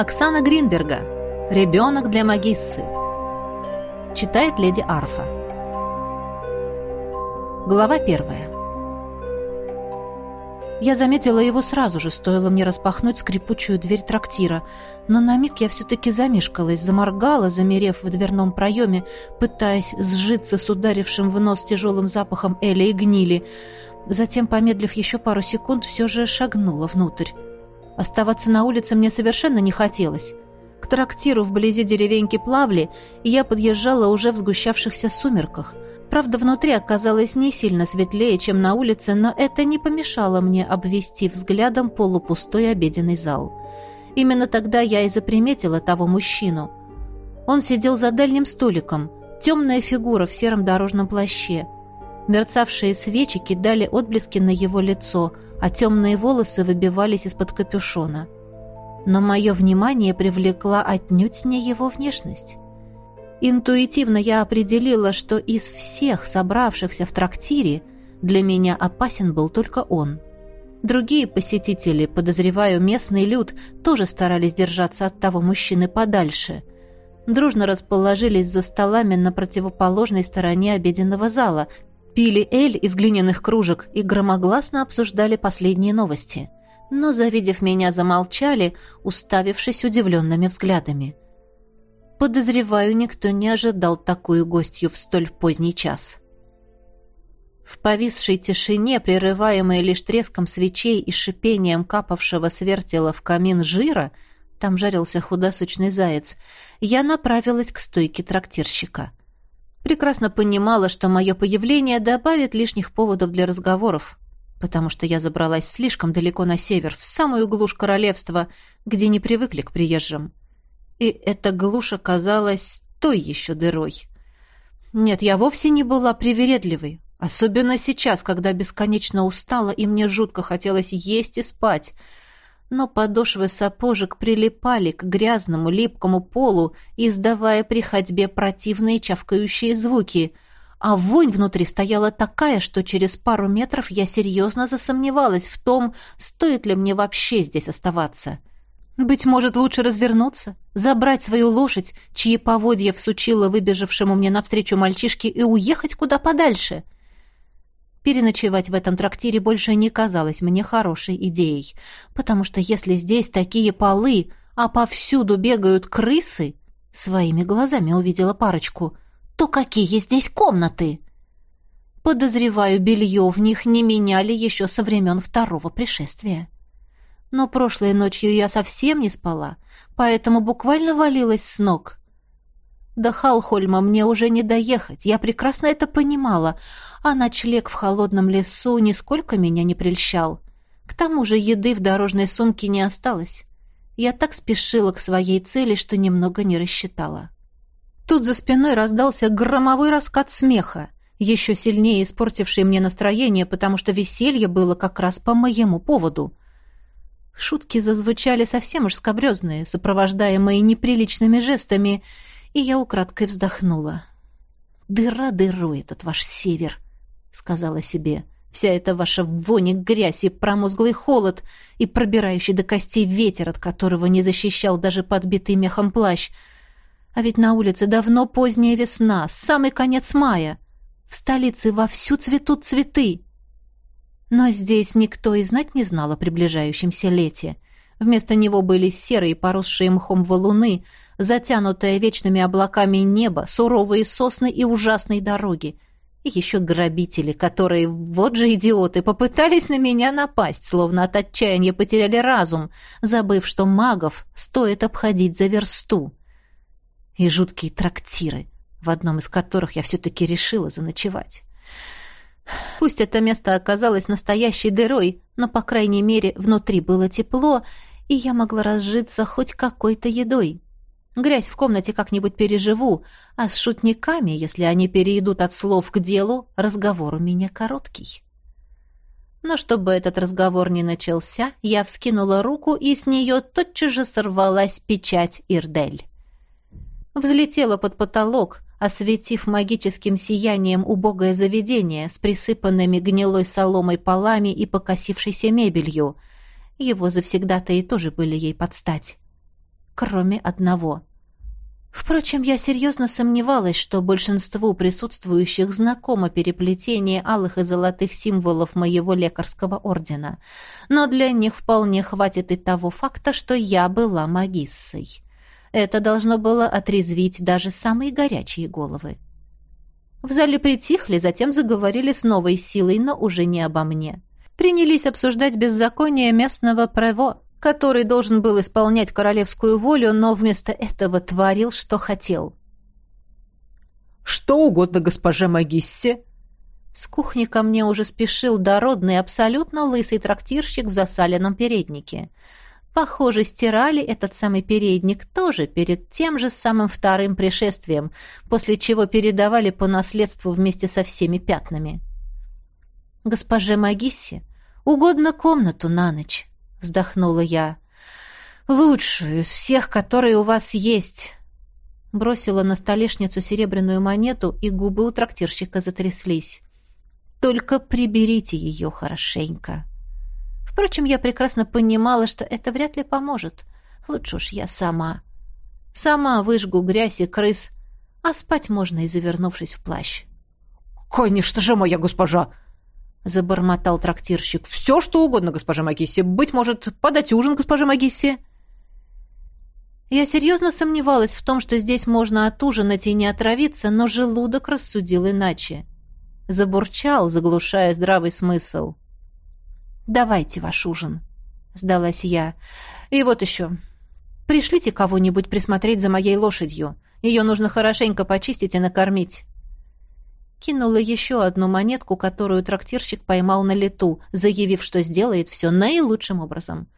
Оксана Гринберга. Ребенок для магиссы. Читает леди Арфа. Глава первая. Я заметила его сразу же, стоило мне распахнуть скрипучую дверь трактира. Но на миг я все-таки замешкалась, заморгала, замерев в дверном проеме, пытаясь сжиться с ударившим в нос тяжелым запахом эля и гнили. Затем, помедлив еще пару секунд, все же шагнула внутрь. Оставаться на улице мне совершенно не хотелось. К трактиру вблизи деревеньки Плавли я подъезжала уже в сгущавшихся сумерках – Правда, внутри оказалось не сильно светлее, чем на улице, но это не помешало мне обвести взглядом полупустой обеденный зал. Именно тогда я и заприметила того мужчину. Он сидел за дальним столиком, темная фигура в сером дорожном плаще. Мерцавшие свечи кидали отблески на его лицо, а темные волосы выбивались из-под капюшона. Но мое внимание привлекла отнюдь не его внешность. Интуитивно я определила, что из всех собравшихся в трактире для меня опасен был только он. Другие посетители, подозреваю, местный люд, тоже старались держаться от того мужчины подальше. Дружно расположились за столами на противоположной стороне обеденного зала, пили эль из глиняных кружек и громогласно обсуждали последние новости. Но, завидев меня, замолчали, уставившись удивленными взглядами. Подозреваю, никто не ожидал такую гостью в столь поздний час. В повисшей тишине, прерываемой лишь треском свечей и шипением капавшего с вертела в камин жира, там жарился худосочный заяц, я направилась к стойке трактирщика. Прекрасно понимала, что мое появление добавит лишних поводов для разговоров, потому что я забралась слишком далеко на север, в самую глушь королевства, где не привыкли к приезжим и эта глушь оказалась той еще дырой. Нет, я вовсе не была привередливой, особенно сейчас, когда бесконечно устала и мне жутко хотелось есть и спать. Но подошвы сапожек прилипали к грязному липкому полу, издавая при ходьбе противные чавкающие звуки, а вонь внутри стояла такая, что через пару метров я серьезно засомневалась в том, стоит ли мне вообще здесь оставаться. — быть может, лучше развернуться, забрать свою лошадь, чьи поводья всучила выбежавшему мне навстречу мальчишке, и уехать куда подальше. Переночевать в этом трактире больше не казалось мне хорошей идеей, потому что если здесь такие полы, а повсюду бегают крысы, своими глазами увидела парочку, то какие здесь комнаты? Подозреваю, белье в них не меняли еще со времен второго пришествия. Но прошлой ночью я совсем не спала, поэтому буквально валилась с ног. До Халхольма мне уже не доехать, я прекрасно это понимала, а ночлег в холодном лесу нисколько меня не прельщал. К тому же еды в дорожной сумке не осталось. Я так спешила к своей цели, что немного не рассчитала. Тут за спиной раздался громовой раскат смеха, еще сильнее испортивший мне настроение, потому что веселье было как раз по моему поводу. Шутки зазвучали совсем уж скобрезные, сопровождаемые неприличными жестами, и я украдкой вздохнула. «Дыра дыру этот ваш север», — сказала себе. «Вся эта ваша вонь грязь и промозглый холод, и пробирающий до костей ветер, от которого не защищал даже подбитый мехом плащ. А ведь на улице давно поздняя весна, самый конец мая. В столице вовсю цветут цветы». Но здесь никто и знать не знал о приближающемся лете. Вместо него были серые, поросшие мхом валуны, затянутое вечными облаками небо, суровые сосны и ужасные дороги. И еще грабители, которые, вот же идиоты, попытались на меня напасть, словно от отчаяния потеряли разум, забыв, что магов стоит обходить за версту. И жуткие трактиры, в одном из которых я все-таки решила заночевать. Пусть это место оказалось настоящей дырой, но, по крайней мере, внутри было тепло, и я могла разжиться хоть какой-то едой. Грязь в комнате как-нибудь переживу, а с шутниками, если они перейдут от слов к делу, разговор у меня короткий. Но чтобы этот разговор не начался, я вскинула руку, и с нее тотчас же сорвалась печать Ирдель. Взлетела под потолок, осветив магическим сиянием убогое заведение с присыпанными гнилой соломой полами и покосившейся мебелью. Его завсегдатаи тоже были ей под стать. Кроме одного. Впрочем, я серьезно сомневалась, что большинству присутствующих знакомо переплетение алых и золотых символов моего лекарского ордена, но для них вполне хватит и того факта, что я была магиссой. Это должно было отрезвить даже самые горячие головы. В зале притихли, затем заговорили с новой силой, но уже не обо мне. Принялись обсуждать беззаконие местного прево, который должен был исполнять королевскую волю, но вместо этого творил, что хотел. «Что угодно госпоже Магиссе!» С кухни ко мне уже спешил дородный, абсолютно лысый трактирщик в засаленном переднике. Похоже, стирали этот самый передник тоже перед тем же самым вторым пришествием, после чего передавали по наследству вместе со всеми пятнами. «Госпоже Магиссе, угодно комнату на ночь» вздохнула я. Лучшую из всех, которые у вас есть. Бросила на столешницу серебряную монету, и губы у трактирщика затряслись. Только приберите ее хорошенько. Впрочем, я прекрасно понимала, что это вряд ли поможет. Лучше уж я сама. Сама выжгу грязь и крыс, а спать можно и завернувшись в плащ. «Конечно же, моя госпожа!» — забормотал трактирщик. «Все, что угодно, госпожа Магисси. Быть может, подать ужин, госпожа Магисси?» Я серьезно сомневалась в том, что здесь можно отужинать и не отравиться, но желудок рассудил иначе. Забурчал, заглушая здравый смысл. «Давайте ваш ужин», — сдалась я. «И вот еще. Пришлите кого-нибудь присмотреть за моей лошадью. Ее нужно хорошенько почистить и накормить» кинула еще одну монетку, которую трактирщик поймал на лету, заявив, что сделает все наилучшим образом.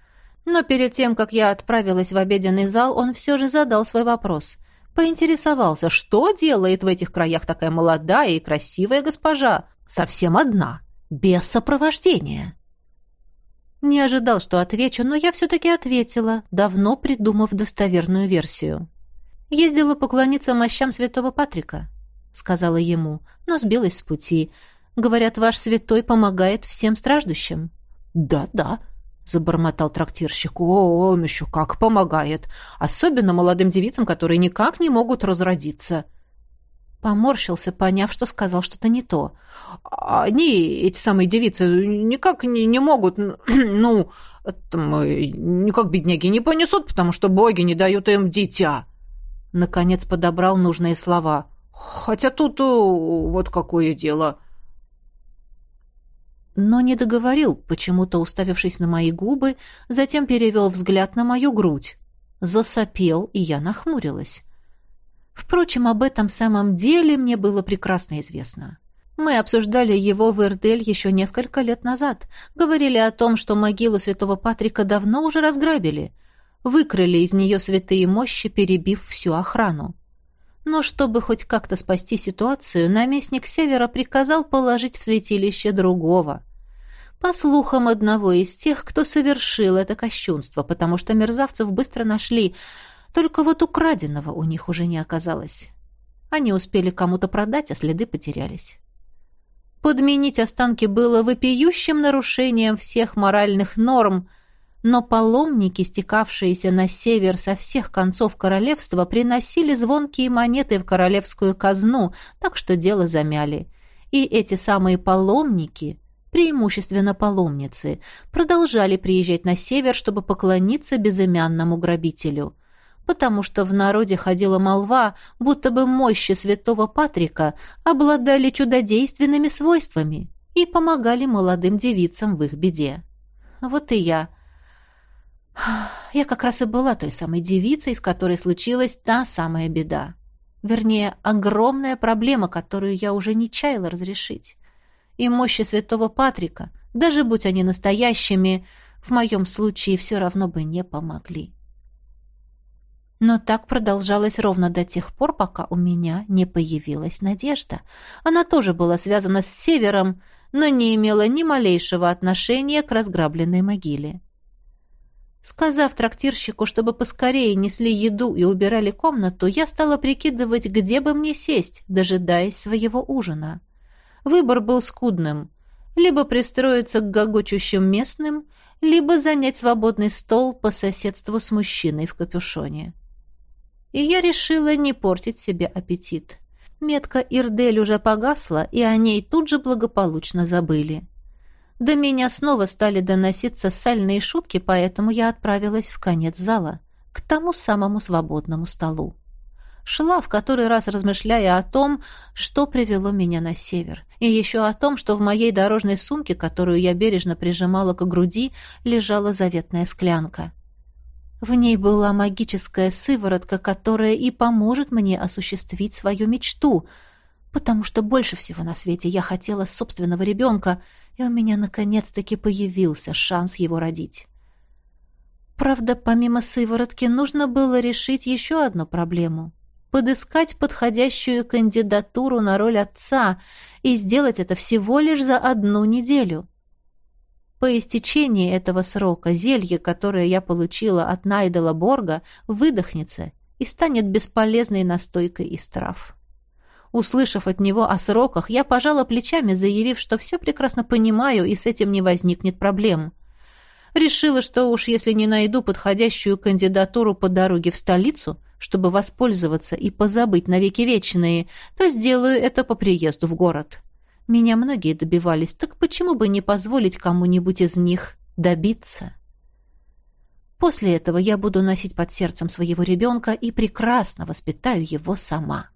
Но перед тем, как я отправилась в обеденный зал, он все же задал свой вопрос. Поинтересовался, что делает в этих краях такая молодая и красивая госпожа? Совсем одна, без сопровождения. Не ожидал, что отвечу, но я все-таки ответила, давно придумав достоверную версию. Ездила поклониться мощам святого Патрика. — сказала ему, но сбилась с пути. «Говорят, ваш святой помогает всем страждущим». «Да-да», — забормотал трактирщик. «О, он еще как помогает! Особенно молодым девицам, которые никак не могут разродиться!» Поморщился, поняв, что сказал что-то не то. «Они, эти самые девицы, никак не, не могут, ну, там, никак бедняги не понесут, потому что боги не дают им дитя!» Наконец подобрал нужные слова. Хотя тут вот какое дело. Но не договорил, почему-то уставившись на мои губы, затем перевел взгляд на мою грудь. Засопел, и я нахмурилась. Впрочем, об этом самом деле мне было прекрасно известно. Мы обсуждали его в Эрдель еще несколько лет назад. Говорили о том, что могилу святого Патрика давно уже разграбили. Выкрали из нее святые мощи, перебив всю охрану. Но чтобы хоть как-то спасти ситуацию, наместник Севера приказал положить в святилище другого. По слухам одного из тех, кто совершил это кощунство, потому что мерзавцев быстро нашли, только вот украденного у них уже не оказалось. Они успели кому-то продать, а следы потерялись. Подменить останки было вопиющим нарушением всех моральных норм – но паломники, стекавшиеся на север со всех концов королевства, приносили звонкие монеты в королевскую казну, так что дело замяли. И эти самые паломники, преимущественно паломницы, продолжали приезжать на север, чтобы поклониться безымянному грабителю. Потому что в народе ходила молва, будто бы мощи святого Патрика обладали чудодейственными свойствами и помогали молодым девицам в их беде. Вот и я – я как раз и была той самой девицей, с которой случилась та самая беда. Вернее, огромная проблема, которую я уже не чаяла разрешить. И мощи святого Патрика, даже будь они настоящими, в моем случае все равно бы не помогли. Но так продолжалось ровно до тех пор, пока у меня не появилась надежда. Она тоже была связана с севером, но не имела ни малейшего отношения к разграбленной могиле. Сказав трактирщику, чтобы поскорее несли еду и убирали комнату, я стала прикидывать, где бы мне сесть, дожидаясь своего ужина. Выбор был скудным. Либо пристроиться к гогочущим местным, либо занять свободный стол по соседству с мужчиной в капюшоне. И я решила не портить себе аппетит. Метка Ирдель уже погасла, и о ней тут же благополучно забыли. До меня снова стали доноситься сальные шутки, поэтому я отправилась в конец зала, к тому самому свободному столу. Шла в который раз размышляя о том, что привело меня на север, и еще о том, что в моей дорожной сумке, которую я бережно прижимала к груди, лежала заветная склянка. В ней была магическая сыворотка, которая и поможет мне осуществить свою мечту, потому что больше всего на свете я хотела собственного ребенка, и у меня наконец-таки появился шанс его родить. Правда, помимо сыворотки нужно было решить еще одну проблему — подыскать подходящую кандидатуру на роль отца и сделать это всего лишь за одну неделю. По истечении этого срока зелье, которое я получила от Найдела Борга, выдохнется и станет бесполезной настойкой из трав. Услышав от него о сроках, я пожала плечами, заявив, что все прекрасно понимаю и с этим не возникнет проблем. Решила, что уж если не найду подходящую кандидатуру по дороге в столицу, чтобы воспользоваться и позабыть навеки вечные, то сделаю это по приезду в город. Меня многие добивались, так почему бы не позволить кому-нибудь из них добиться? После этого я буду носить под сердцем своего ребенка и прекрасно воспитаю его сама.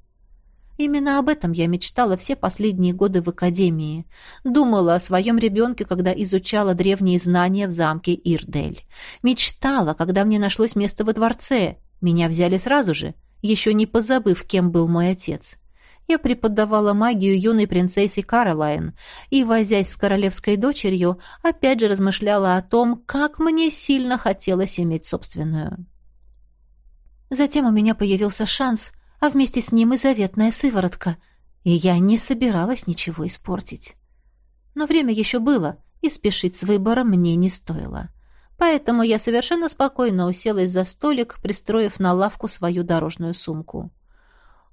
Именно об этом я мечтала все последние годы в академии. Думала о своем ребенке, когда изучала древние знания в замке Ирдель. Мечтала, когда мне нашлось место во дворце. Меня взяли сразу же, еще не позабыв, кем был мой отец. Я преподавала магию юной принцессе Каролайн и, возясь с королевской дочерью, опять же размышляла о том, как мне сильно хотелось иметь собственную. Затем у меня появился шанс — а вместе с ним и заветная сыворотка, и я не собиралась ничего испортить. Но время еще было, и спешить с выбором мне не стоило. Поэтому я совершенно спокойно уселась за столик, пристроив на лавку свою дорожную сумку.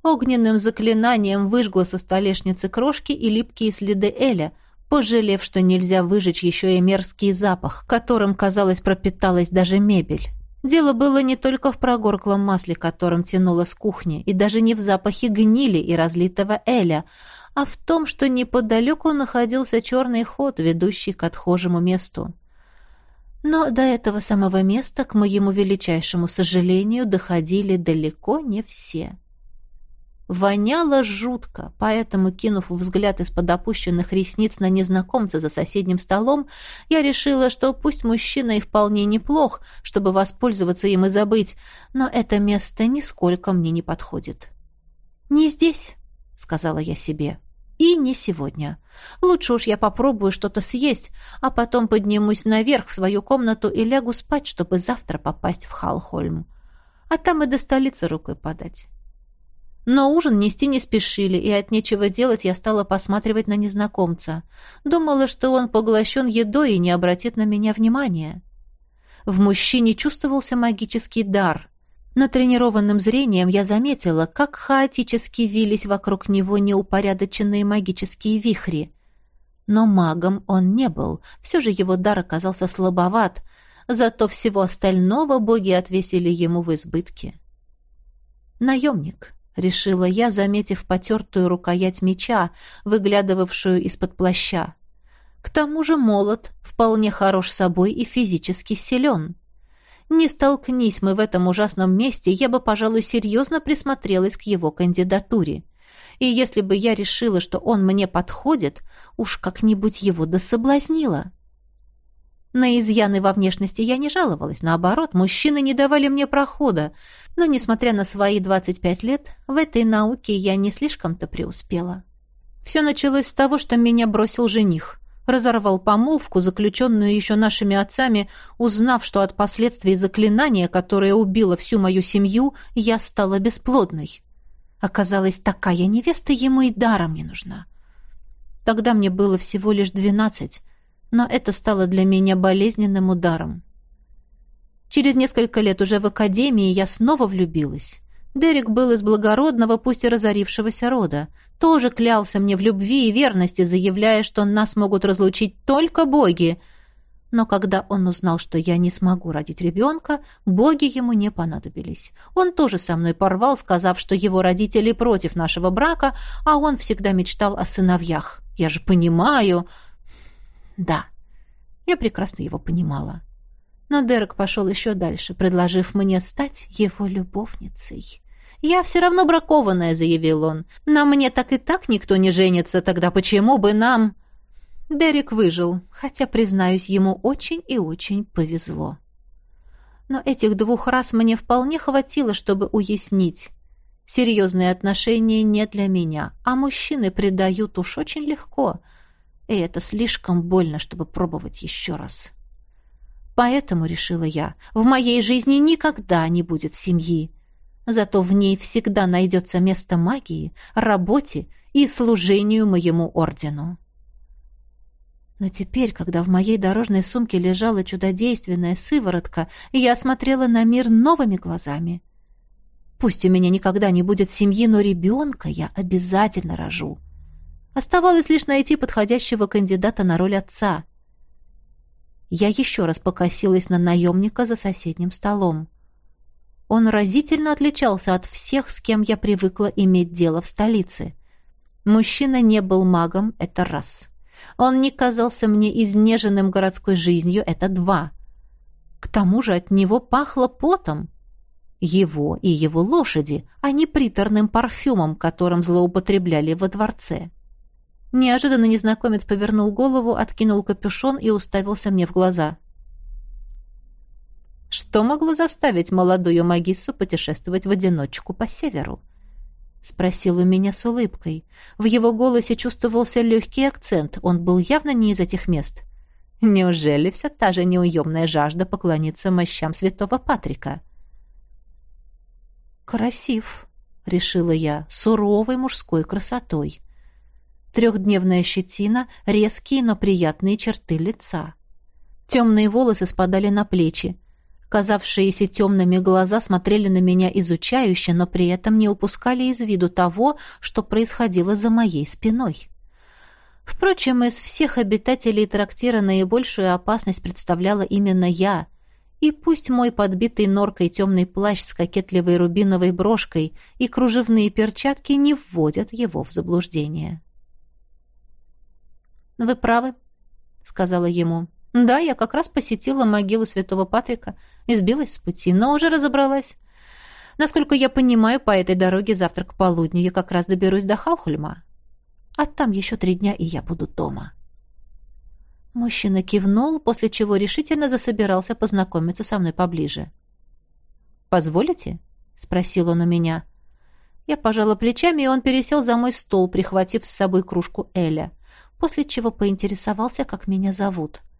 Огненным заклинанием выжгла со столешницы крошки и липкие следы Эля, пожалев, что нельзя выжечь еще и мерзкий запах, которым, казалось, пропиталась даже мебель. Дело было не только в прогорклом масле, которым тянуло с кухни, и даже не в запахе гнили и разлитого эля, а в том, что неподалеку находился черный ход, ведущий к отхожему месту. Но до этого самого места, к моему величайшему сожалению, доходили далеко не все. Воняло жутко, поэтому, кинув взгляд из-под опущенных ресниц на незнакомца за соседним столом, я решила, что пусть мужчина и вполне неплох, чтобы воспользоваться им и забыть, но это место нисколько мне не подходит. «Не здесь», — сказала я себе, — «и не сегодня. Лучше уж я попробую что-то съесть, а потом поднимусь наверх в свою комнату и лягу спать, чтобы завтра попасть в Халхольм. А там и до столицы рукой подать». Но ужин нести не спешили, и от нечего делать я стала посматривать на незнакомца. Думала, что он поглощен едой и не обратит на меня внимания. В мужчине чувствовался магический дар. Но тренированным зрением я заметила, как хаотически вились вокруг него неупорядоченные магические вихри. Но магом он не был, все же его дар оказался слабоват, зато всего остального боги отвесили ему в избытке. Наемник. — решила я, заметив потертую рукоять меча, выглядывавшую из-под плаща. К тому же молот вполне хорош собой и физически силен. Не столкнись мы в этом ужасном месте, я бы, пожалуй, серьезно присмотрелась к его кандидатуре. И если бы я решила, что он мне подходит, уж как-нибудь его дособлазнила. На изъяны во внешности я не жаловалась, наоборот, мужчины не давали мне прохода, но, несмотря на свои 25 лет, в этой науке я не слишком-то преуспела. Все началось с того, что меня бросил жених. Разорвал помолвку, заключенную еще нашими отцами, узнав, что от последствий заклинания, которое убило всю мою семью, я стала бесплодной. Оказалось, такая невеста ему и даром не нужна. Тогда мне было всего лишь двенадцать, но это стало для меня болезненным ударом. Через несколько лет уже в академии я снова влюбилась. Дерек был из благородного, пусть и разорившегося рода. Тоже клялся мне в любви и верности, заявляя, что нас могут разлучить только боги. Но когда он узнал, что я не смогу родить ребенка, боги ему не понадобились. Он тоже со мной порвал, сказав, что его родители против нашего брака, а он всегда мечтал о сыновьях. Я же понимаю... Да, я прекрасно его понимала. Но Дерек пошел еще дальше, предложив мне стать его любовницей. «Я все равно бракованная», — заявил он. «На мне так и так никто не женится, тогда почему бы нам...» Дерек выжил, хотя, признаюсь, ему очень и очень повезло. Но этих двух раз мне вполне хватило, чтобы уяснить. Серьезные отношения не для меня, а мужчины предают уж очень легко. И это слишком больно, чтобы пробовать еще раз. Поэтому, решила я, в моей жизни никогда не будет семьи. Зато в ней всегда найдется место магии, работе и служению моему ордену. Но теперь, когда в моей дорожной сумке лежала чудодейственная сыворотка, я смотрела на мир новыми глазами. Пусть у меня никогда не будет семьи, но ребенка я обязательно рожу. Оставалось лишь найти подходящего кандидата на роль отца. Я еще раз покосилась на наемника за соседним столом. Он разительно отличался от всех, с кем я привыкла иметь дело в столице. Мужчина не был магом, это раз. Он не казался мне изнеженным городской жизнью, это два. К тому же от него пахло потом. Его и его лошади, а не приторным парфюмом, которым злоупотребляли во дворце. Неожиданно незнакомец повернул голову, откинул капюшон и уставился мне в глаза. Что могло заставить молодую магиссу путешествовать в одиночку по северу? Спросил у меня с улыбкой. В его голосе чувствовался легкий акцент. Он был явно не из этих мест. Неужели все та же неуемная жажда поклониться мощам святого Патрика? «Красив», — решила я, суровой мужской красотой. Трехдневная щетина, резкие, но приятные черты лица. Темные волосы спадали на плечи. Казавшиеся темными глаза смотрели на меня изучающе, но при этом не упускали из виду того, что происходило за моей спиной. Впрочем, из всех обитателей трактира наибольшую опасность представляла именно я. И пусть мой подбитый норкой темный плащ с кокетливой рубиновой брошкой и кружевные перчатки не вводят его в заблуждение. «Вы правы», — сказала ему. Да, я как раз посетила могилу святого Патрика и сбилась с пути, но уже разобралась. Насколько я понимаю, по этой дороге завтра к полудню я как раз доберусь до Халхульма. А там еще три дня, и я буду дома. Мужчина кивнул, после чего решительно засобирался познакомиться со мной поближе. «Позволите?» — спросил он у меня. Я пожала плечами, и он пересел за мой стол, прихватив с собой кружку Эля, после чего поинтересовался, как меня зовут. —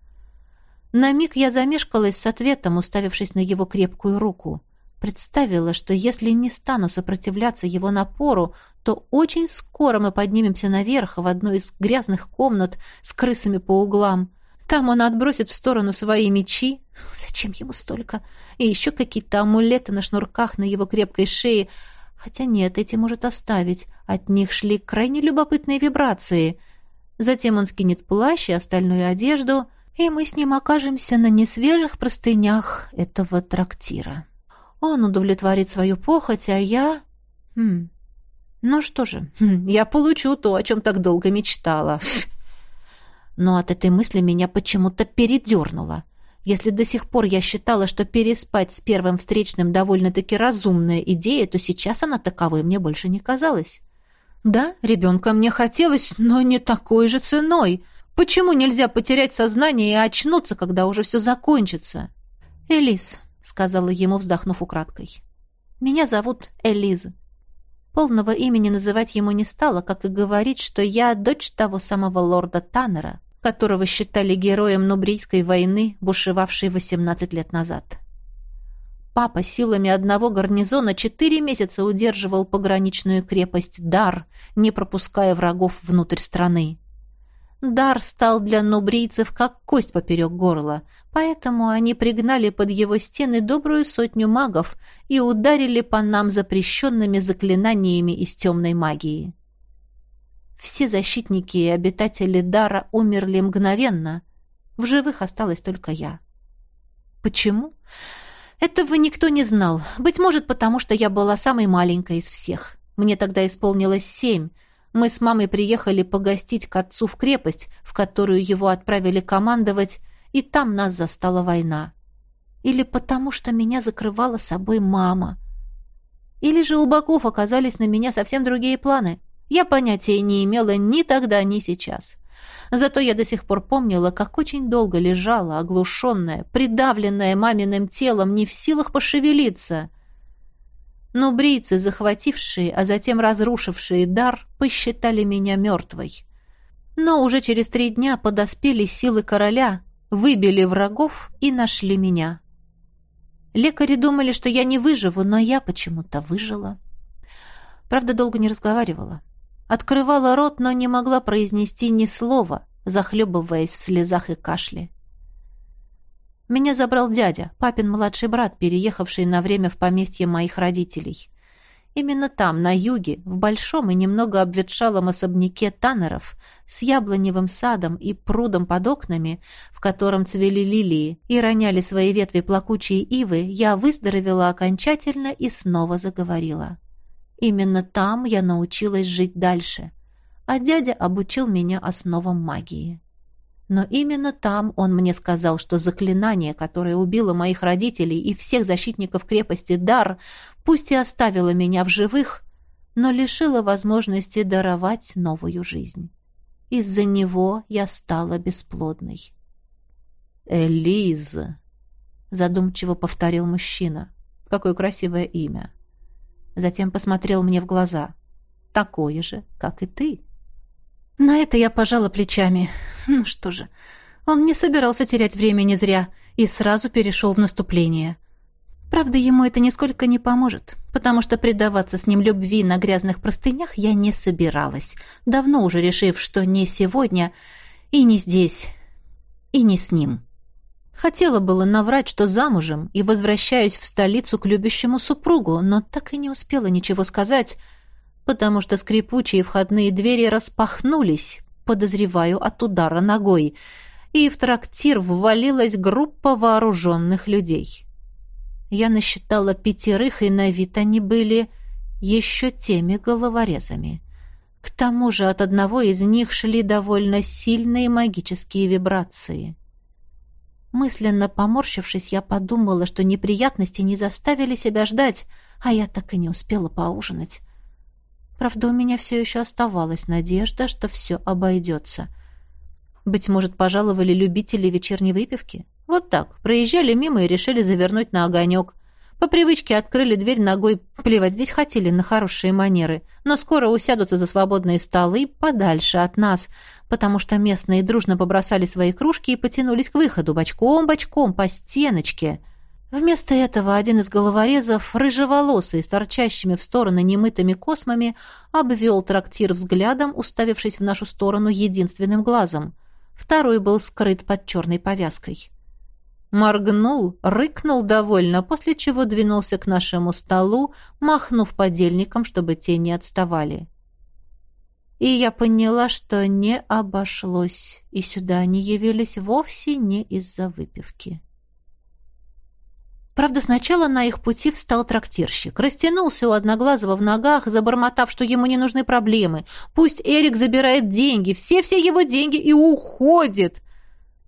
на миг я замешкалась с ответом, уставившись на его крепкую руку. Представила, что если не стану сопротивляться его напору, то очень скоро мы поднимемся наверх в одну из грязных комнат с крысами по углам. Там он отбросит в сторону свои мечи. Зачем ему столько? И еще какие-то амулеты на шнурках на его крепкой шее. Хотя нет, эти может оставить. От них шли крайне любопытные вибрации. Затем он скинет плащ и остальную одежду — и мы с ним окажемся на несвежих простынях этого трактира. Он удовлетворит свою похоть, а я... Хм. Ну что же, хм, я получу то, о чем так долго мечтала. Но от этой мысли меня почему-то передернуло. Если до сих пор я считала, что переспать с первым встречным довольно-таки разумная идея, то сейчас она таковой мне больше не казалась. Да, ребенка мне хотелось, но не такой же ценой. Почему нельзя потерять сознание и очнуться, когда уже все закончится? Элис, сказала ему, вздохнув украдкой. Меня зовут Элиз. Полного имени называть ему не стала, как и говорить, что я дочь того самого лорда Таннера, которого считали героем Нубрийской войны, бушевавшей 18 лет назад. Папа силами одного гарнизона четыре месяца удерживал пограничную крепость Дар, не пропуская врагов внутрь страны. Дар стал для нубрийцев как кость поперек горла, поэтому они пригнали под его стены добрую сотню магов и ударили по нам запрещенными заклинаниями из темной магии. Все защитники и обитатели Дара умерли мгновенно, В живых осталась только я. Почему? Этого никто не знал. Быть может, потому что я была самой маленькой из всех. Мне тогда исполнилось семь. Мы с мамой приехали погостить к отцу в крепость, в которую его отправили командовать, и там нас застала война. Или потому что меня закрывала собой мама. Или же у боков оказались на меня совсем другие планы. Я понятия не имела ни тогда, ни сейчас. Зато я до сих пор помнила, как очень долго лежала, оглушенная, придавленная маминым телом, не в силах пошевелиться. Но брийцы, захватившие, а затем разрушившие дар, посчитали меня мертвой. Но уже через три дня подоспели силы короля, выбили врагов и нашли меня. Лекари думали, что я не выживу, но я почему-то выжила. Правда, долго не разговаривала. Открывала рот, но не могла произнести ни слова, захлебываясь в слезах и кашле. Меня забрал дядя, папин младший брат, переехавший на время в поместье моих родителей. Именно там, на юге, в большом и немного обветшалом особняке Таннеров, с яблоневым садом и прудом под окнами, в котором цвели лилии и роняли свои ветви плакучие ивы, я выздоровела окончательно и снова заговорила. Именно там я научилась жить дальше, а дядя обучил меня основам магии. Но именно там он мне сказал, что заклинание, которое убило моих родителей и всех защитников крепости Дар, пусть и оставило меня в живых, но лишило возможности даровать новую жизнь. Из-за него я стала бесплодной. «Элиза», — задумчиво повторил мужчина. «Какое красивое имя». Затем посмотрел мне в глаза. «Такое же, как и ты». На это я пожала плечами. Ну что же, он не собирался терять времени зря и сразу перешел в наступление. Правда, ему это нисколько не поможет, потому что предаваться с ним любви на грязных простынях я не собиралась, давно уже решив, что не сегодня и не здесь, и не с ним. Хотела было наврать, что замужем, и возвращаюсь в столицу к любящему супругу, но так и не успела ничего сказать, потому что скрипучие входные двери распахнулись, подозреваю, от удара ногой, и в трактир ввалилась группа вооруженных людей. Я насчитала пятерых, и на вид они были еще теми головорезами. К тому же от одного из них шли довольно сильные магические вибрации. Мысленно поморщившись, я подумала, что неприятности не заставили себя ждать, а я так и не успела поужинать. Правда, у меня все еще оставалась надежда, что все обойдется. Быть может, пожаловали любители вечерней выпивки? Вот так, проезжали мимо и решили завернуть на огонек. По привычке открыли дверь ногой, плевать здесь хотели на хорошие манеры, но скоро усядутся за свободные столы подальше от нас, потому что местные дружно побросали свои кружки и потянулись к выходу бочком-бочком по стеночке — Вместо этого один из головорезов, рыжеволосый, с торчащими в стороны немытыми космами, обвел трактир взглядом, уставившись в нашу сторону единственным глазом. Второй был скрыт под черной повязкой. Моргнул, рыкнул довольно, после чего двинулся к нашему столу, махнув подельникам, чтобы те не отставали. И я поняла, что не обошлось, и сюда они явились вовсе не из-за выпивки. Правда, сначала на их пути встал трактирщик. Растянулся у Одноглазого в ногах, забормотав, что ему не нужны проблемы. Пусть Эрик забирает деньги, все-все его деньги и уходит.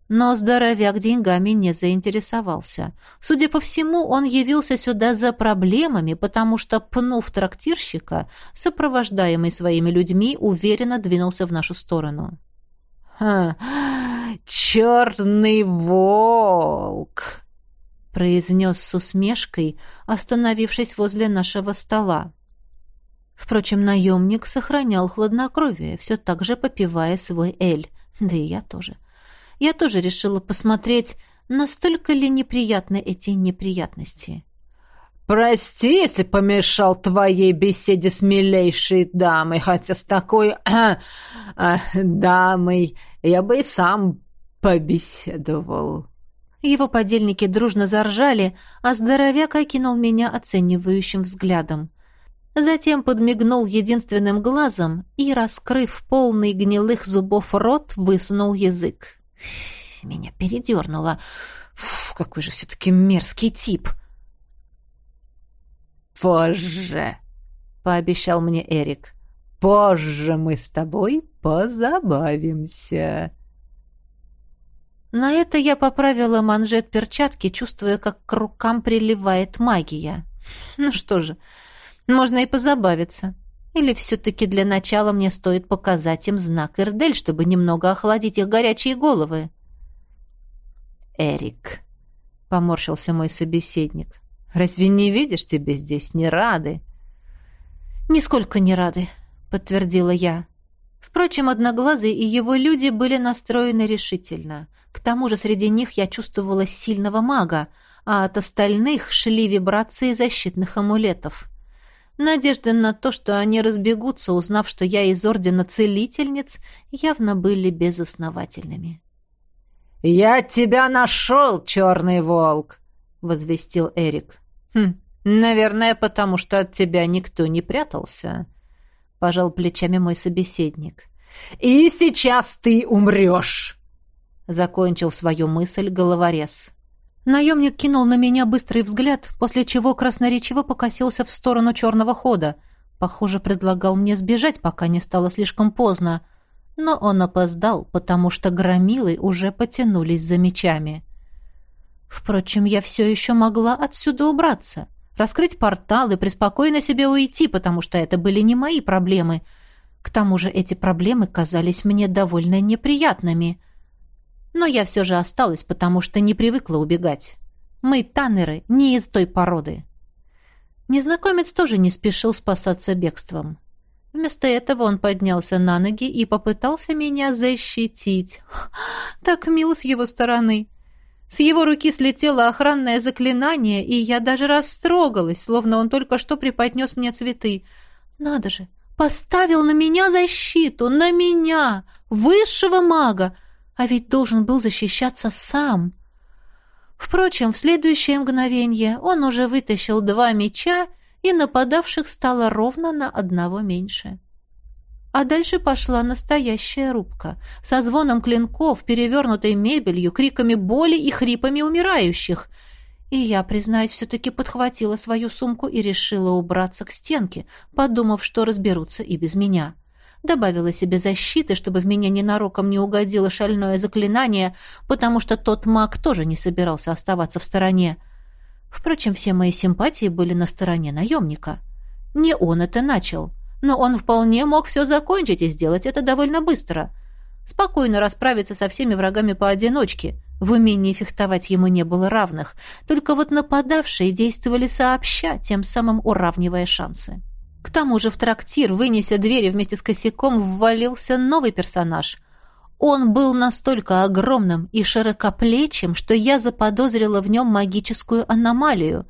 Но здоровяк деньгами не заинтересовался. Судя по всему, он явился сюда за проблемами, потому что, пнув трактирщика, сопровождаемый своими людьми, уверенно двинулся в нашу сторону. «Ха! Черный волк!» произнес с усмешкой, остановившись возле нашего стола. Впрочем, наемник сохранял хладнокровие, все так же попивая свой эль. Да и я тоже. Я тоже решила посмотреть, настолько ли неприятны эти неприятности. «Прости, если помешал твоей беседе с милейшей дамой, хотя с такой э, э, дамой я бы и сам побеседовал». Его подельники дружно заржали, а здоровяк окинул меня оценивающим взглядом. Затем подмигнул единственным глазом и, раскрыв полный гнилых зубов рот, высунул язык. Меня передернуло. Фу, какой же все-таки мерзкий тип. «Позже», — пообещал мне Эрик. «Позже мы с тобой позабавимся». На это я поправила манжет перчатки, чувствуя, как к рукам приливает магия. Ну что же, можно и позабавиться. Или все-таки для начала мне стоит показать им знак Ирдель, чтобы немного охладить их горячие головы? «Эрик», — поморщился мой собеседник, — «разве не видишь, тебе здесь не рады?» «Нисколько не рады», — подтвердила я. Впрочем, Одноглазый и его люди были настроены решительно. К тому же среди них я чувствовала сильного мага, а от остальных шли вибрации защитных амулетов. Надежды на то, что они разбегутся, узнав, что я из Ордена Целительниц, явно были безосновательными. «Я тебя нашел, черный волк!» — возвестил Эрик. «Хм, наверное, потому что от тебя никто не прятался», — пожал плечами мой собеседник. «И сейчас ты умрешь!» закончил свою мысль головорез. Наемник кинул на меня быстрый взгляд, после чего красноречиво покосился в сторону черного хода. Похоже, предлагал мне сбежать, пока не стало слишком поздно. Но он опоздал, потому что громилы уже потянулись за мечами. Впрочем, я все еще могла отсюда убраться, раскрыть портал и преспокойно себе уйти, потому что это были не мои проблемы. К тому же эти проблемы казались мне довольно неприятными — но я все же осталась, потому что не привыкла убегать. Мы, таннеры, не из той породы. Незнакомец тоже не спешил спасаться бегством. Вместо этого он поднялся на ноги и попытался меня защитить. Так мило с его стороны. С его руки слетело охранное заклинание, и я даже растрогалась, словно он только что преподнес мне цветы. Надо же, поставил на меня защиту, на меня, высшего мага, а ведь должен был защищаться сам. Впрочем, в следующее мгновение он уже вытащил два меча, и нападавших стало ровно на одного меньше. А дальше пошла настоящая рубка, со звоном клинков, перевернутой мебелью, криками боли и хрипами умирающих. И я, признаюсь, все-таки подхватила свою сумку и решила убраться к стенке, подумав, что разберутся и без меня. — Добавила себе защиты, чтобы в меня ненароком не угодило шальное заклинание, потому что тот маг тоже не собирался оставаться в стороне. Впрочем, все мои симпатии были на стороне наемника. Не он это начал, но он вполне мог все закончить и сделать это довольно быстро. Спокойно расправиться со всеми врагами поодиночке. В умении фехтовать ему не было равных, только вот нападавшие действовали сообща, тем самым уравнивая шансы. К тому же в трактир, вынеся двери вместе с косяком, ввалился новый персонаж. Он был настолько огромным и широкоплечим, что я заподозрила в нем магическую аномалию.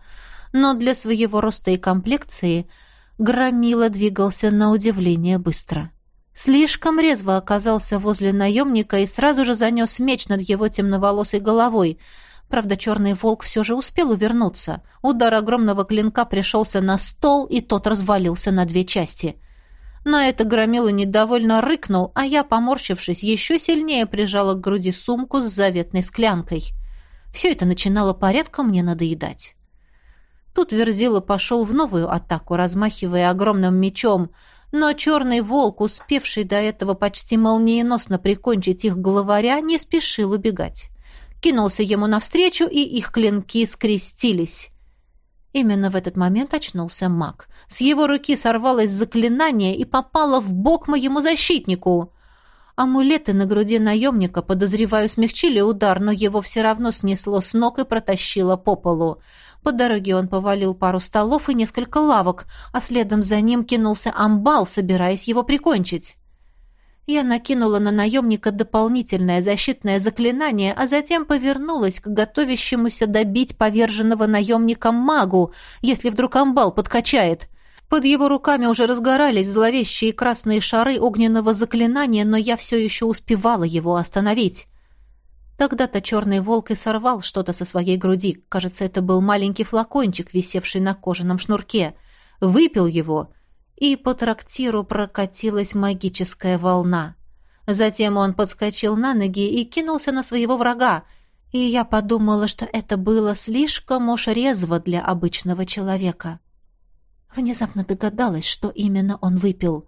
Но для своего роста и комплекции Громила двигался на удивление быстро. Слишком резво оказался возле наемника и сразу же занес меч над его темноволосой головой — Правда, черный волк все же успел увернуться. Удар огромного клинка пришелся на стол, и тот развалился на две части. На это громила недовольно рыкнул, а я, поморщившись, еще сильнее прижала к груди сумку с заветной склянкой. Все это начинало порядком мне надоедать. Тут Верзила пошел в новую атаку, размахивая огромным мечом, но черный волк, успевший до этого почти молниеносно прикончить их главаря, не спешил убегать кинулся ему навстречу, и их клинки скрестились. Именно в этот момент очнулся маг. С его руки сорвалось заклинание и попало в бок моему защитнику. Амулеты на груди наемника, подозреваю, смягчили удар, но его все равно снесло с ног и протащило по полу. По дороге он повалил пару столов и несколько лавок, а следом за ним кинулся амбал, собираясь его прикончить. Я накинула на наемника дополнительное защитное заклинание, а затем повернулась к готовящемуся добить поверженного наемника магу, если вдруг амбал подкачает. Под его руками уже разгорались зловещие красные шары огненного заклинания, но я все еще успевала его остановить. Тогда-то черный волк и сорвал что-то со своей груди. Кажется, это был маленький флакончик, висевший на кожаном шнурке. Выпил его — и по трактиру прокатилась магическая волна. Затем он подскочил на ноги и кинулся на своего врага, и я подумала, что это было слишком уж резво для обычного человека. Внезапно догадалась, что именно он выпил.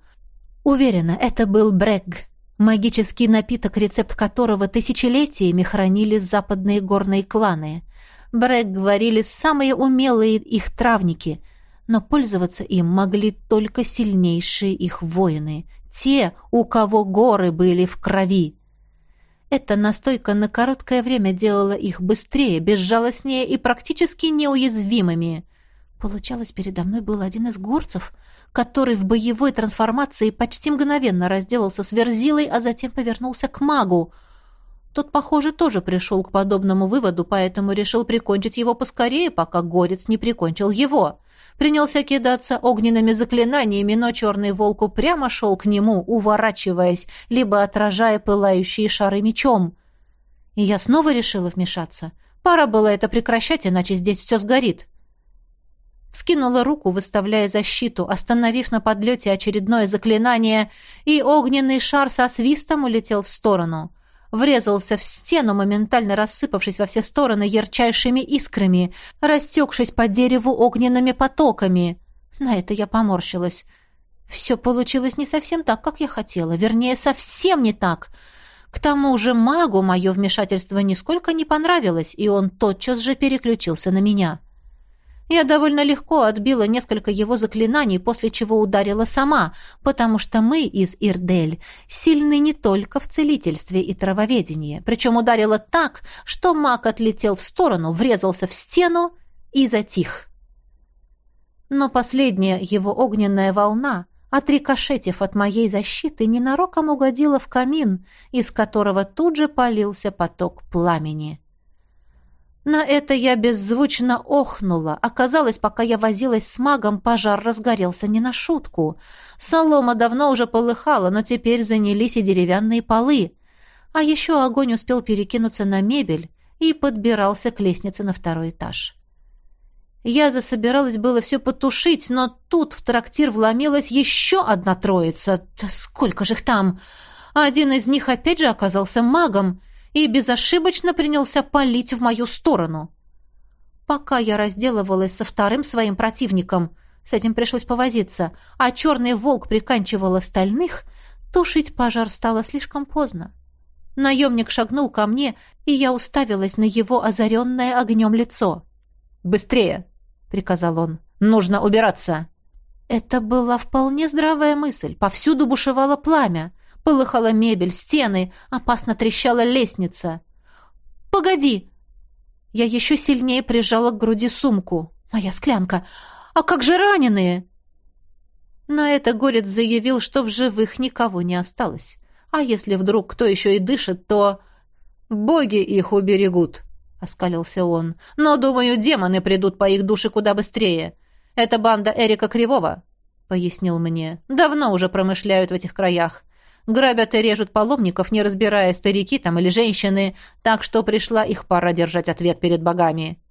Уверена, это был брегг, магический напиток, рецепт которого тысячелетиями хранили западные горные кланы. Брегг говорили самые умелые их травники, но пользоваться им могли только сильнейшие их воины, те, у кого горы были в крови. Эта настойка на короткое время делала их быстрее, безжалостнее и практически неуязвимыми. Получалось, передо мной был один из горцев, который в боевой трансформации почти мгновенно разделался с Верзилой, а затем повернулся к магу. Тот, похоже, тоже пришел к подобному выводу, поэтому решил прикончить его поскорее, пока горец не прикончил его. Принялся кидаться огненными заклинаниями, но черный волк упрямо шел к нему, уворачиваясь, либо отражая пылающие шары мечом. И я снова решила вмешаться. Пора было это прекращать, иначе здесь все сгорит. Скинула руку, выставляя защиту, остановив на подлете очередное заклинание, и огненный шар со свистом улетел в сторону. Врезался в стену, моментально рассыпавшись во все стороны ярчайшими искрами, растекшись по дереву огненными потоками. На это я поморщилась. Все получилось не совсем так, как я хотела. Вернее, совсем не так. К тому же магу мое вмешательство нисколько не понравилось, и он тотчас же переключился на меня. — я довольно легко отбила несколько его заклинаний, после чего ударила сама, потому что мы из Ирдель сильны не только в целительстве и травоведении. Причем ударила так, что маг отлетел в сторону, врезался в стену и затих. Но последняя его огненная волна, отрикошетив от моей защиты, ненароком угодила в камин, из которого тут же полился поток пламени. На это я беззвучно охнула. Оказалось, пока я возилась с магом, пожар разгорелся не на шутку. Солома давно уже полыхала, но теперь занялись и деревянные полы. А еще огонь успел перекинуться на мебель и подбирался к лестнице на второй этаж. Я засобиралась было все потушить, но тут в трактир вломилась еще одна троица. Сколько же их там! Один из них опять же оказался магом — и безошибочно принялся палить в мою сторону. Пока я разделывалась со вторым своим противником, с этим пришлось повозиться, а черный волк приканчивал остальных, тушить пожар стало слишком поздно. Наемник шагнул ко мне, и я уставилась на его озаренное огнем лицо. «Быстрее!» — приказал он. «Нужно убираться!» Это была вполне здравая мысль. Повсюду бушевало пламя. Полыхала мебель, стены, опасно трещала лестница. «Погоди!» Я еще сильнее прижала к груди сумку. «Моя склянка! А как же раненые?» На это Горец заявил, что в живых никого не осталось. А если вдруг кто еще и дышит, то... «Боги их уберегут», — оскалился он. «Но, думаю, демоны придут по их душе куда быстрее. Это банда Эрика Кривого», — пояснил мне. «Давно уже промышляют в этих краях. Грабят и режут паломников, не разбирая, старики там или женщины, так что пришла их пора держать ответ перед богами.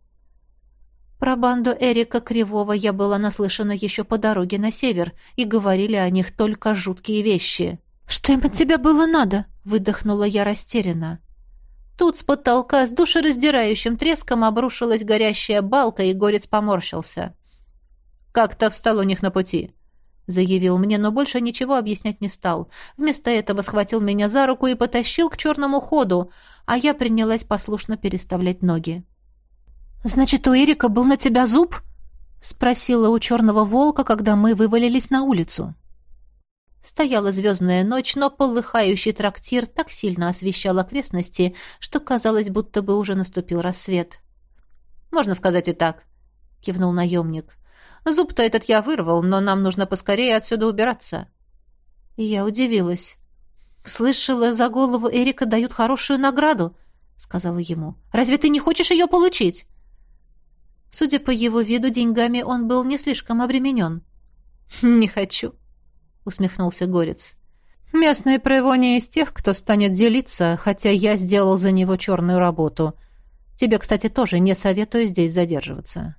Про банду Эрика Кривого я была наслышана еще по дороге на север, и говорили о них только жуткие вещи. «Что им от тебя было надо?» — выдохнула я растерянно. Тут с потолка с душераздирающим треском обрушилась горящая балка, и горец поморщился. «Как-то встал у них на пути заявил мне, но больше ничего объяснять не стал. Вместо этого схватил меня за руку и потащил к черному ходу, а я принялась послушно переставлять ноги. «Значит, у Эрика был на тебя зуб?» — спросила у черного волка, когда мы вывалились на улицу. Стояла звездная ночь, но полыхающий трактир так сильно освещал окрестности, что казалось, будто бы уже наступил рассвет. «Можно сказать и так», — кивнул наемник. Зуб-то этот я вырвал, но нам нужно поскорее отсюда убираться». И я удивилась. «Слышала, за голову Эрика дают хорошую награду», — сказала ему. «Разве ты не хочешь ее получить?» Судя по его виду, деньгами он был не слишком обременен. «Не хочу», — усмехнулся Горец. «Местное проявление из тех, кто станет делиться, хотя я сделал за него черную работу. Тебе, кстати, тоже не советую здесь задерживаться».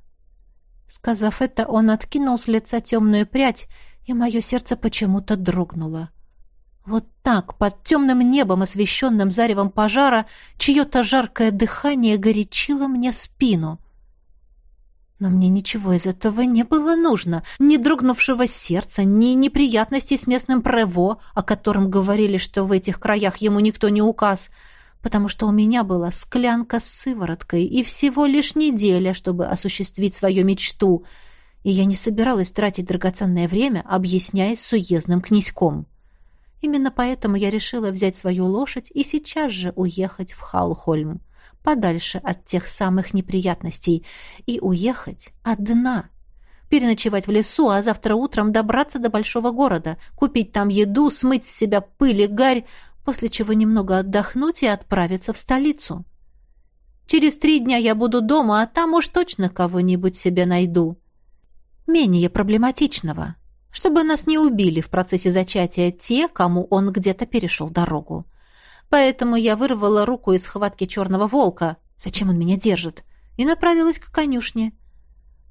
Сказав это, он откинул с лица темную прядь, и мое сердце почему-то дрогнуло. Вот так, под темным небом, освещенным заревом пожара, чье-то жаркое дыхание горячило мне спину. Но мне ничего из этого не было нужно. Ни дрогнувшего сердца, ни неприятностей с местным прево, о котором говорили, что в этих краях ему никто не указ, потому что у меня была склянка с сывороткой и всего лишь неделя, чтобы осуществить свою мечту, и я не собиралась тратить драгоценное время, объясняясь с уездным князьком. Именно поэтому я решила взять свою лошадь и сейчас же уехать в Халхольм, подальше от тех самых неприятностей, и уехать одна. Переночевать в лесу, а завтра утром добраться до большого города, купить там еду, смыть с себя пыль и гарь, после чего немного отдохнуть и отправиться в столицу. Через три дня я буду дома, а там уж точно кого-нибудь себе найду. Менее проблематичного чтобы нас не убили в процессе зачатия те, кому он где-то перешел дорогу. Поэтому я вырвала руку из схватки черного волка. Зачем он меня держит? И направилась к конюшне.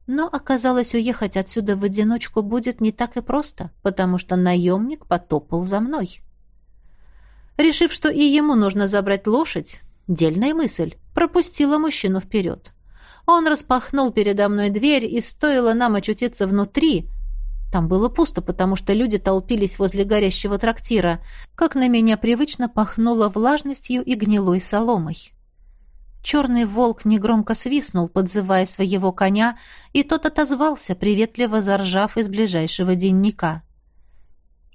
Но оказалось, уехать отсюда в одиночку будет не так и просто, потому что наемник потопал за мной. Решив, что и ему нужно забрать лошадь, дельная мысль, пропустила мужчину вперед. Он распахнул передо мной дверь, и стоило нам очутиться внутри, там было пусто, потому что люди толпились возле горящего трактира, как на меня привычно пахнуло влажностью и гнилой соломой. Черный волк негромко свистнул, подзывая своего коня, и тот отозвался, приветливо заржав из ближайшего денника.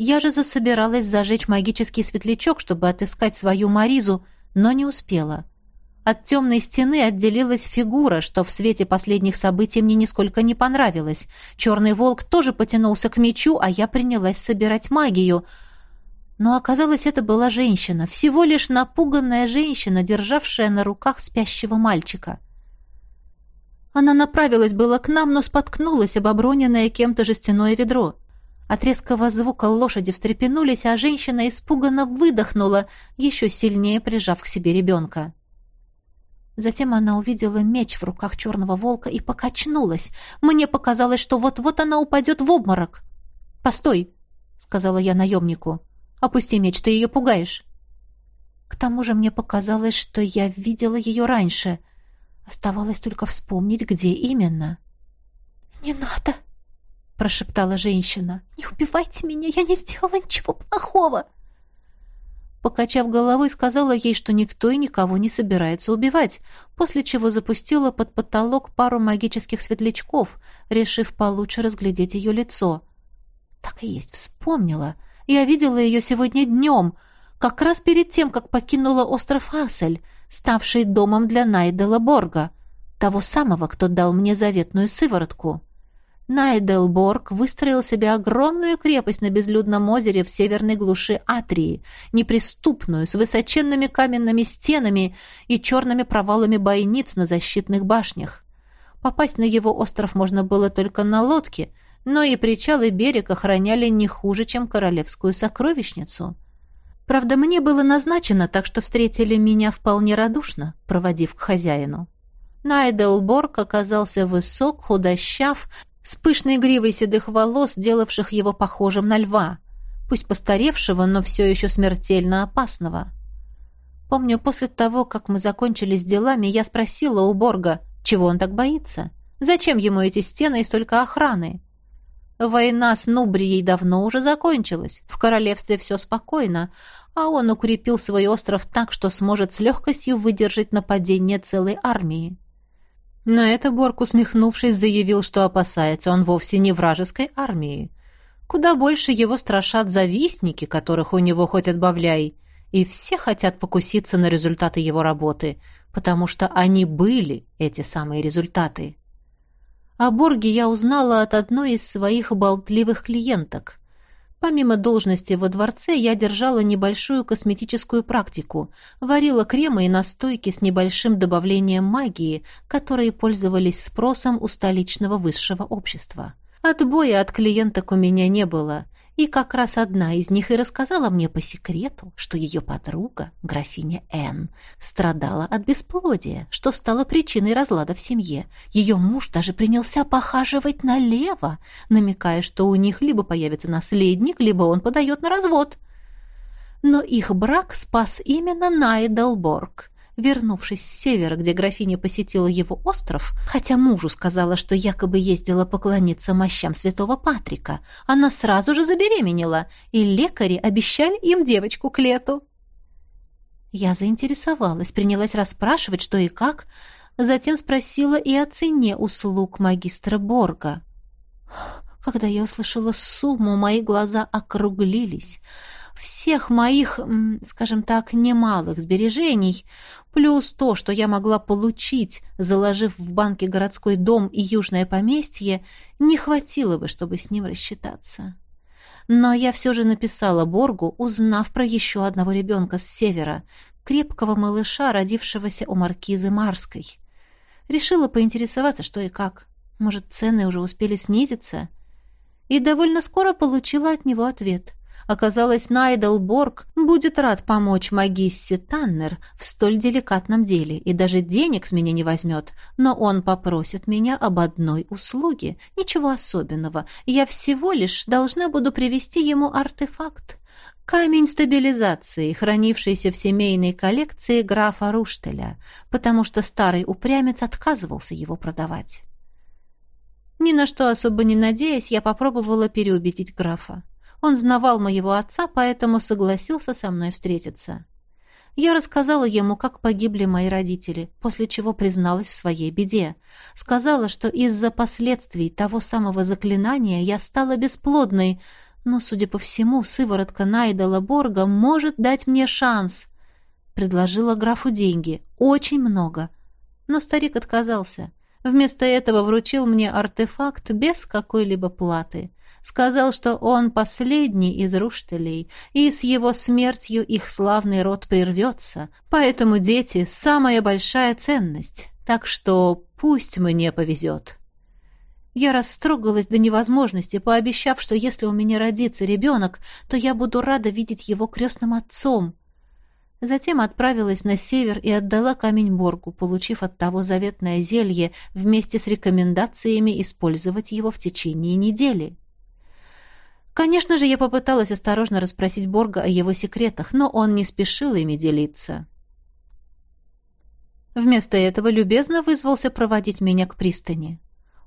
Я же засобиралась зажечь магический светлячок, чтобы отыскать свою Маризу, но не успела. От темной стены отделилась фигура, что в свете последних событий мне нисколько не понравилось. Черный волк тоже потянулся к мечу, а я принялась собирать магию. Но оказалось, это была женщина, всего лишь напуганная женщина, державшая на руках спящего мальчика. Она направилась было к нам, но споткнулась об оброненное кем-то жестяное ведро. От резкого звука лошади встрепенулись, а женщина испуганно выдохнула, еще сильнее прижав к себе ребенка. Затем она увидела меч в руках черного волка и покачнулась. Мне показалось, что вот-вот она упадет в обморок. «Постой!» — сказала я наемнику. «Опусти меч, ты ее пугаешь». К тому же мне показалось, что я видела ее раньше. Оставалось только вспомнить, где именно. «Не надо!» — прошептала женщина. «Не убивайте меня, я не сделала ничего плохого!» Покачав головой, сказала ей, что никто и никого не собирается убивать, после чего запустила под потолок пару магических светлячков, решив получше разглядеть ее лицо. Так и есть, вспомнила. Я видела ее сегодня днем, как раз перед тем, как покинула остров Асель, ставший домом для Найдела Борга, того самого, кто дал мне заветную сыворотку. Найделборг выстроил себе огромную крепость на безлюдном озере в северной глуши Атрии, неприступную, с высоченными каменными стенами и черными провалами бойниц на защитных башнях. Попасть на его остров можно было только на лодке, но и причал и берег охраняли не хуже, чем королевскую сокровищницу. Правда, мне было назначено, так что встретили меня вполне радушно, проводив к хозяину. Найделборг оказался высок, худощав, с пышной гривой седых волос, делавших его похожим на льва, пусть постаревшего, но все еще смертельно опасного. Помню, после того, как мы закончили с делами, я спросила у Борга, чего он так боится? Зачем ему эти стены и столько охраны? Война с Нубрией давно уже закончилась, в королевстве все спокойно, а он укрепил свой остров так, что сможет с легкостью выдержать нападение целой армии. На это Борг, усмехнувшись, заявил, что опасается он вовсе не вражеской армии. Куда больше его страшат завистники, которых у него хоть отбавляй, и все хотят покуситься на результаты его работы, потому что они были, эти самые результаты. О Борге я узнала от одной из своих болтливых клиенток. Помимо должности во дворце я держала небольшую косметическую практику, варила кремы и настойки с небольшим добавлением магии, которые пользовались спросом у столичного высшего общества. Отбоя от клиенток у меня не было, и как раз одна из них и рассказала мне по секрету, что ее подруга, графиня Н, страдала от бесплодия, что стало причиной разлада в семье. Ее муж даже принялся похаживать налево, намекая, что у них либо появится наследник, либо он подает на развод. Но их брак спас именно Найдалборг. Вернувшись с севера, где графиня посетила его остров, хотя мужу сказала, что якобы ездила поклониться мощам святого Патрика, она сразу же забеременела, и лекари обещали им девочку к лету. Я заинтересовалась, принялась расспрашивать, что и как, затем спросила и о цене услуг магистра Борга. Когда я услышала сумму, мои глаза округлились. Всех моих, скажем так, немалых сбережений, плюс то, что я могла получить, заложив в банке городской дом и южное поместье, не хватило бы, чтобы с ним рассчитаться. Но я все же написала Боргу, узнав про еще одного ребенка с севера, крепкого малыша, родившегося у маркизы Марской. Решила поинтересоваться, что и как. Может, цены уже успели снизиться? И довольно скоро получила от него ответ. Оказалось, Найдел Борг будет рад помочь магиссе Таннер в столь деликатном деле и даже денег с меня не возьмет, но он попросит меня об одной услуге. Ничего особенного. Я всего лишь должна буду привести ему артефакт. Камень стабилизации, хранившийся в семейной коллекции графа Руштеля, потому что старый упрямец отказывался его продавать. Ни на что особо не надеясь, я попробовала переубедить графа. Он знавал моего отца, поэтому согласился со мной встретиться. Я рассказала ему, как погибли мои родители, после чего призналась в своей беде. Сказала, что из-за последствий того самого заклинания я стала бесплодной, но, судя по всему, сыворотка Найдала Борга может дать мне шанс. Предложила графу деньги, очень много. Но старик отказался. Вместо этого вручил мне артефакт без какой-либо платы. Сказал, что он последний из руштелей, и с его смертью их славный род прервется. Поэтому дети — самая большая ценность. Так что пусть мне повезет. Я растрогалась до невозможности, пообещав, что если у меня родится ребенок, то я буду рада видеть его крестным отцом. Затем отправилась на север и отдала камень Боргу, получив от того заветное зелье вместе с рекомендациями использовать его в течение недели. Конечно же, я попыталась осторожно расспросить Борга о его секретах, но он не спешил ими делиться. Вместо этого любезно вызвался проводить меня к пристани.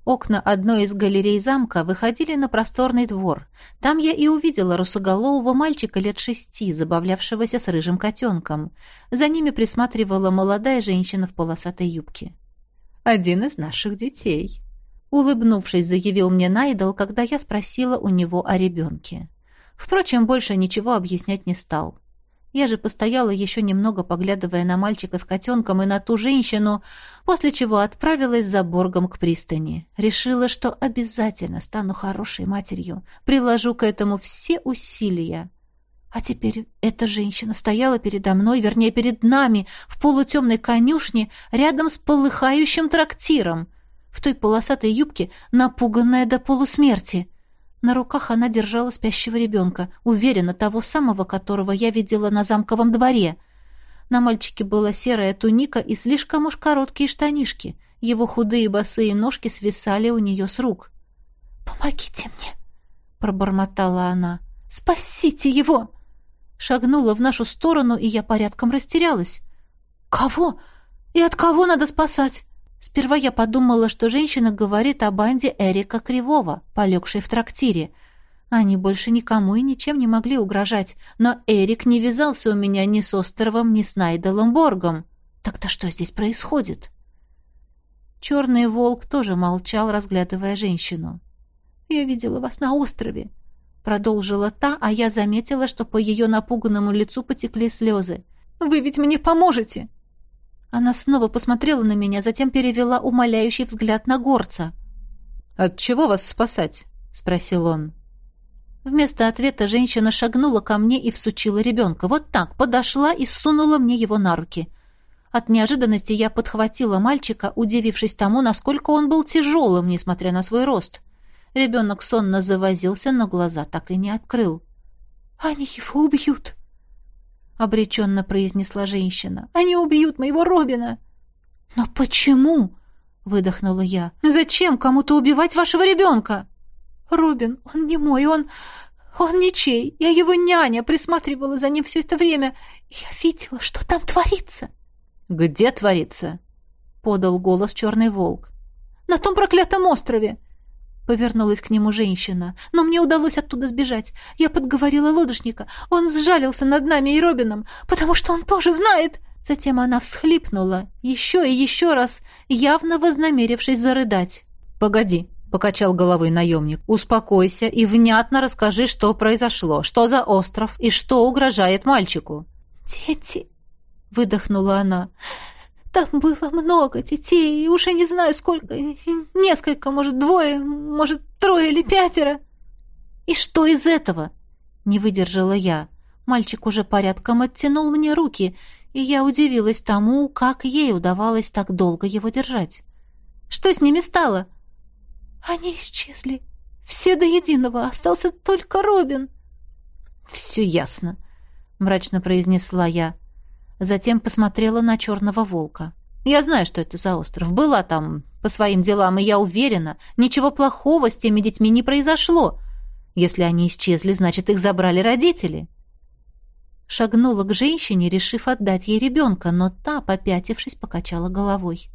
Окна одной из галерей замка выходили на просторный двор. Там я и увидела русоголового мальчика лет шести, забавлявшегося с рыжим котенком. За ними присматривала молодая женщина в полосатой юбке. «Один из наших детей», улыбнувшись, заявил мне Найдл, когда я спросила у него о ребенке. Впрочем, больше ничего объяснять не стал. Я же постояла еще немного, поглядывая на мальчика с котенком и на ту женщину, после чего отправилась за Боргом к пристани. Решила, что обязательно стану хорошей матерью, приложу к этому все усилия. А теперь эта женщина стояла передо мной, вернее, перед нами, в полутемной конюшне, рядом с полыхающим трактиром в той полосатой юбке, напуганная до полусмерти. На руках она держала спящего ребенка, уверенно того самого, которого я видела на замковом дворе. На мальчике была серая туника и слишком уж короткие штанишки. Его худые босые ножки свисали у нее с рук. «Помогите мне!» — пробормотала она. «Спасите его!» Шагнула в нашу сторону, и я порядком растерялась. «Кого? И от кого надо спасать?» Сперва я подумала, что женщина говорит о банде Эрика Кривого, полегшей в трактире. Они больше никому и ничем не могли угрожать, но Эрик не вязался у меня ни с островом, ни с Найделом Боргом. Так-то что здесь происходит? Черный волк тоже молчал, разглядывая женщину. «Я видела вас на острове», — продолжила та, а я заметила, что по ее напуганному лицу потекли слезы. «Вы ведь мне поможете!» Она снова посмотрела на меня, затем перевела умоляющий взгляд на горца. «От чего вас спасать?» — спросил он. Вместо ответа женщина шагнула ко мне и всучила ребенка. Вот так, подошла и сунула мне его на руки. От неожиданности я подхватила мальчика, удивившись тому, насколько он был тяжелым, несмотря на свой рост. Ребенок сонно завозился, но глаза так и не открыл. «Они его убьют!» — обреченно произнесла женщина. «Они убьют моего Робина!» «Но почему?» — выдохнула я. «Зачем кому-то убивать вашего ребенка?» «Робин, он не мой, он... Он ничей. Я его няня, присматривала за ним все это время. Я видела, что там творится. Где творится? Подал голос черный волк. На том проклятом острове. Повернулась к нему женщина. Но мне удалось оттуда сбежать. Я подговорила лодочника. Он сжалился над нами и Робином, потому что он тоже знает. Затем она всхлипнула, еще и еще раз, явно вознамерившись зарыдать. «Погоди», — покачал головой наемник, — «успокойся и внятно расскажи, что произошло, что за остров и что угрожает мальчику». «Дети», — выдохнула она, — «там было много детей, и уже не знаю сколько, несколько, может, двое, может, трое или пятеро». «И что из этого?» — не выдержала я. Мальчик уже порядком оттянул мне руки — и я удивилась тому, как ей удавалось так долго его держать. «Что с ними стало?» «Они исчезли. Все до единого. Остался только Робин». «Все ясно», — мрачно произнесла я. Затем посмотрела на черного волка. «Я знаю, что это за остров. Была там по своим делам, и я уверена, ничего плохого с теми детьми не произошло. Если они исчезли, значит, их забрали родители». Шагнула к женщине, решив отдать ей ребенка, но та, попятившись, покачала головой.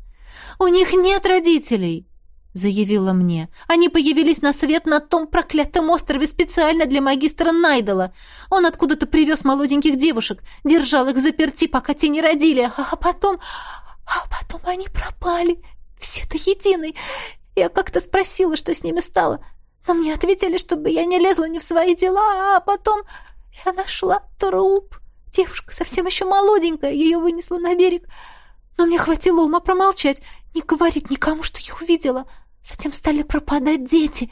«У них нет родителей!» — заявила мне. «Они появились на свет на том проклятом острове специально для магистра Найдала. Он откуда-то привез молоденьких девушек, держал их заперти, пока те не родили, а потом... А потом они пропали, все до единой. Я как-то спросила, что с ними стало, но мне ответили, чтобы я не лезла ни в свои дела, а потом... Я нашла труп. Девушка совсем еще молоденькая, ее вынесла на берег. Но мне хватило ума промолчать, не говорить никому, что я увидела. Затем стали пропадать дети,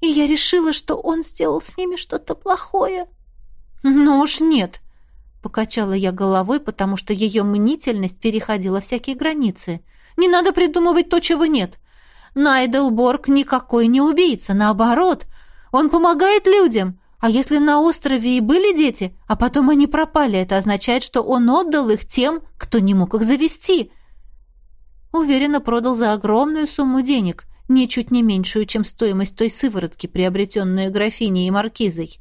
и я решила, что он сделал с ними что-то плохое. «Ну уж нет», — покачала я головой, потому что ее мнительность переходила всякие границы. «Не надо придумывать то, чего нет. Найделборг никакой не убийца, наоборот, он помогает людям». А если на острове и были дети, а потом они пропали, это означает, что он отдал их тем, кто не мог их завести. Уверенно продал за огромную сумму денег, ничуть не меньшую, чем стоимость той сыворотки, приобретенной графиней и маркизой.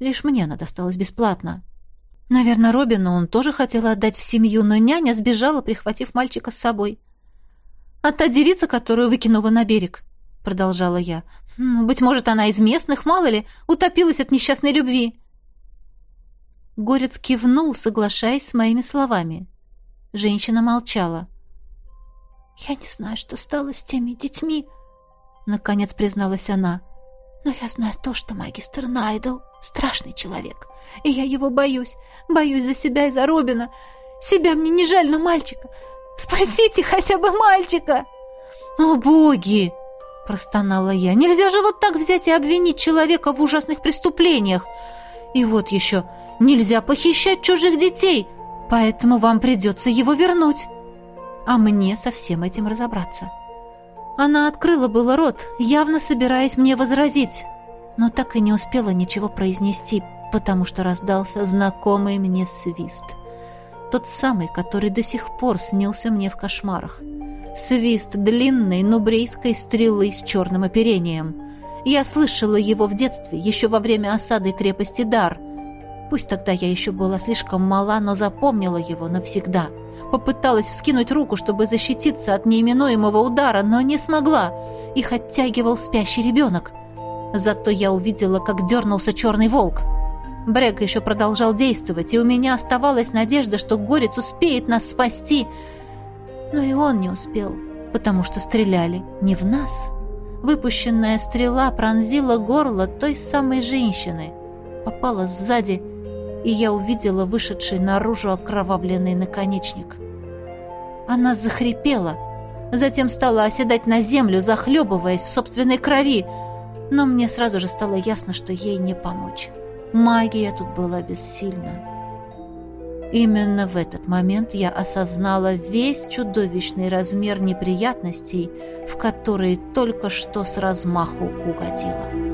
Лишь мне она досталась бесплатно. Наверное, Робину он тоже хотел отдать в семью, но няня сбежала, прихватив мальчика с собой. А та девица, которую выкинула на берег, продолжала я. Быть может, она из местных, мало ли, утопилась от несчастной любви. Горец кивнул, соглашаясь с моими словами. Женщина молчала. «Я не знаю, что стало с теми детьми», — наконец призналась она. «Но я знаю то, что магистр Найдл — страшный человек, и я его боюсь. Боюсь за себя и за Робина. Себя мне не жаль, но мальчика. Спасите хотя бы мальчика!» «О, боги!» Простонала я. Нельзя же вот так взять и обвинить человека в ужасных преступлениях. И вот еще, нельзя похищать чужих детей, поэтому вам придется его вернуть. А мне со всем этим разобраться. Она открыла было рот, явно собираясь мне возразить, но так и не успела ничего произнести, потому что раздался знакомый мне свист. Тот самый, который до сих пор снился мне в кошмарах свист длинной нубрейской стрелы с черным оперением. Я слышала его в детстве, еще во время осады крепости Дар. Пусть тогда я еще была слишком мала, но запомнила его навсегда. Попыталась вскинуть руку, чтобы защититься от неименуемого удара, но не смогла. Их оттягивал спящий ребенок. Зато я увидела, как дернулся черный волк. Брег еще продолжал действовать, и у меня оставалась надежда, что Горец успеет нас спасти — но и он не успел, потому что стреляли не в нас. Выпущенная стрела пронзила горло той самой женщины, попала сзади, и я увидела вышедший наружу окровавленный наконечник. Она захрипела, затем стала оседать на землю, захлебываясь в собственной крови, но мне сразу же стало ясно, что ей не помочь. Магия тут была бессильна. Именно в этот момент я осознала весь чудовищный размер неприятностей, в которые только что с размаху угодила.